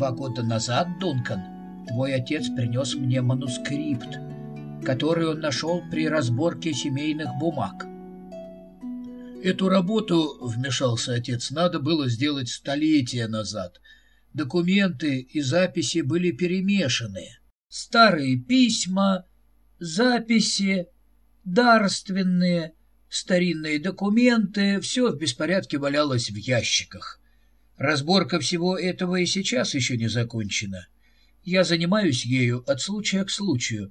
Два года назад, Дункан, твой отец принес мне манускрипт, который он нашел при разборке семейных бумаг. Эту работу, вмешался отец, надо было сделать столетия назад. Документы и записи были перемешаны. Старые письма, записи, дарственные, старинные документы — все в беспорядке валялось в ящиках. Разборка всего этого и сейчас еще не закончена. Я занимаюсь ею от случая к случаю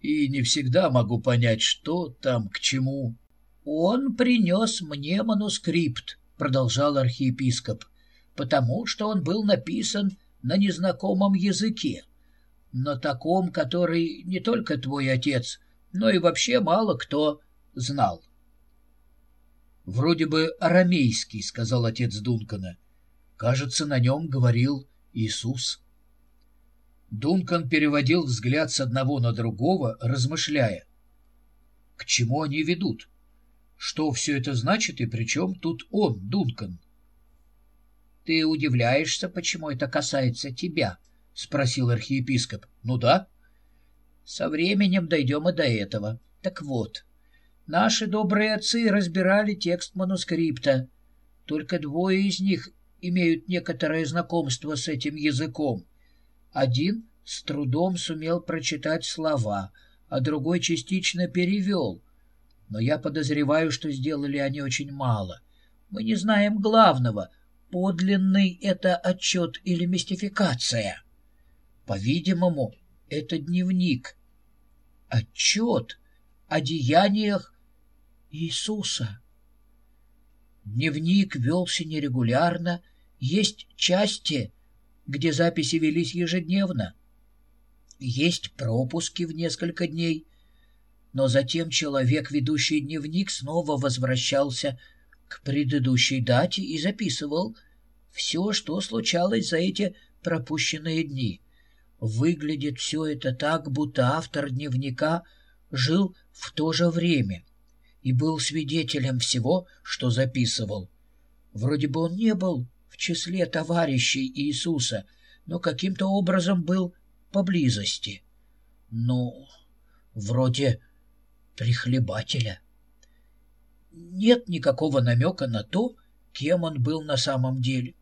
и не всегда могу понять, что там к чему. «Он принес мне манускрипт», — продолжал архиепископ, «потому что он был написан на незнакомом языке, на таком, который не только твой отец, но и вообще мало кто знал». «Вроде бы арамейский», — сказал отец Дункана. Кажется, на нем говорил Иисус. Дункан переводил взгляд с одного на другого, размышляя. К чему они ведут? Что все это значит и при чем тут он, Дункан? — Ты удивляешься, почему это касается тебя? — спросил архиепископ. — Ну да. — Со временем дойдем и до этого. Так вот, наши добрые отцы разбирали текст манускрипта. Только двое из них имеют некоторое знакомство с этим языком. Один с трудом сумел прочитать слова, а другой частично перевел. Но я подозреваю, что сделали они очень мало. Мы не знаем главного, подлинный это отчет или мистификация. По-видимому, это дневник. Отчет о деяниях Иисуса. Дневник велся нерегулярно, есть части, где записи велись ежедневно. Есть пропуски в несколько дней, но затем человек, ведущий дневник, снова возвращался к предыдущей дате и записывал все, что случалось за эти пропущенные дни. Выглядит все это так, будто автор дневника жил в то же время и был свидетелем всего, что записывал. Вроде бы он не был в числе товарищей Иисуса, но каким-то образом был поблизости. Ну, вроде прихлебателя. Нет никакого намека на то, кем он был на самом деле.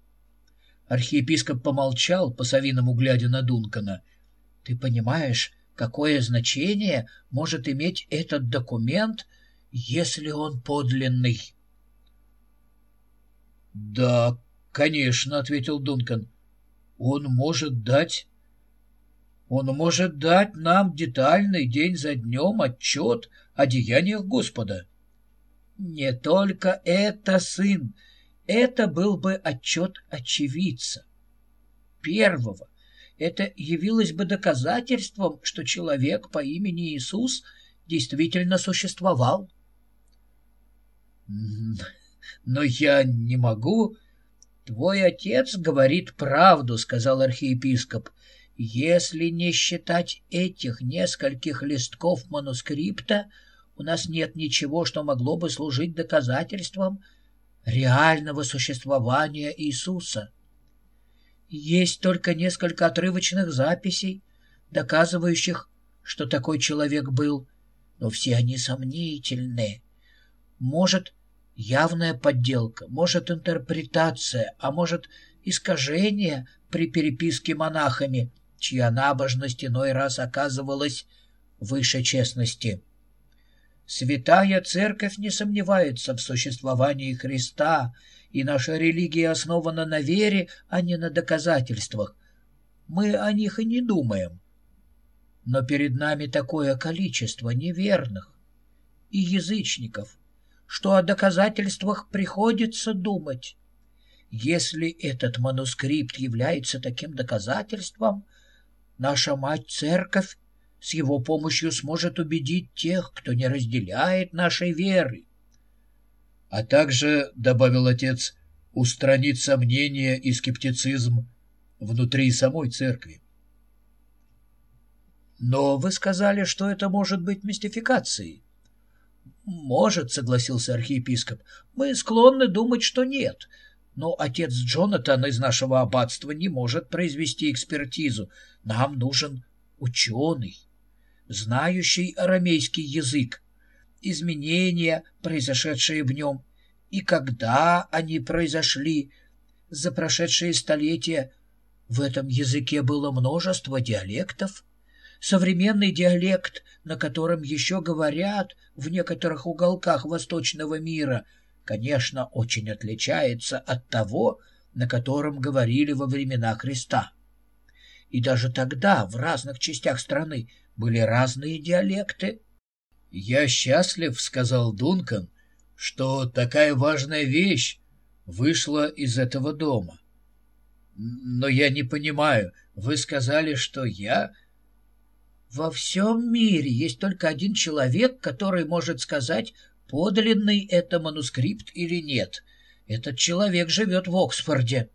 Архиепископ помолчал, по-совиному глядя на Дункана. — Ты понимаешь, какое значение может иметь этот документ если он подлинный. — Да, конечно, — ответил Дункан. — Он может дать... Он может дать нам детальный день за днем отчет о деяниях Господа. Не только это, сын, это был бы отчет очевидца. Первого. Это явилось бы доказательством, что человек по имени Иисус действительно существовал. Но я не могу... Твой отец говорит правду, сказал архиепископ. Если не считать этих нескольких листков манускрипта, у нас нет ничего, что могло бы служить доказательством реального существования Иисуса. Есть только несколько отрывочных записей, доказывающих, что такой человек был, но все они сомнительные. Может, явная подделка, может, интерпретация, а может, искажение при переписке монахами, чья набожность иной раз оказывалась выше честности. Святая Церковь не сомневается в существовании Христа, и наша религия основана на вере, а не на доказательствах. Мы о них и не думаем. Но перед нами такое количество неверных и язычников — что о доказательствах приходится думать. Если этот манускрипт является таким доказательством, наша мать-церковь с его помощью сможет убедить тех, кто не разделяет нашей веры. А также, — добавил отец, — устранить сомнения и скептицизм внутри самой церкви. Но вы сказали, что это может быть мистификацией. «Может», — согласился архиепископ. «Мы склонны думать, что нет. но отец Джонатан из нашего аббатства не может произвести экспертизу. Нам нужен ученый, знающий арамейский язык, изменения, произошедшие в нем, и когда они произошли за прошедшие столетия. В этом языке было множество диалектов. Современный диалект, на котором еще говорят в некоторых уголках восточного мира, конечно, очень отличается от того, на котором говорили во времена Христа. И даже тогда в разных частях страны были разные диалекты. «Я счастлив», — сказал Дункан, — «что такая важная вещь вышла из этого дома. Но я не понимаю, вы сказали, что я... Во всем мире есть только один человек, который может сказать, подлинный это манускрипт или нет. Этот человек живет в Оксфорде.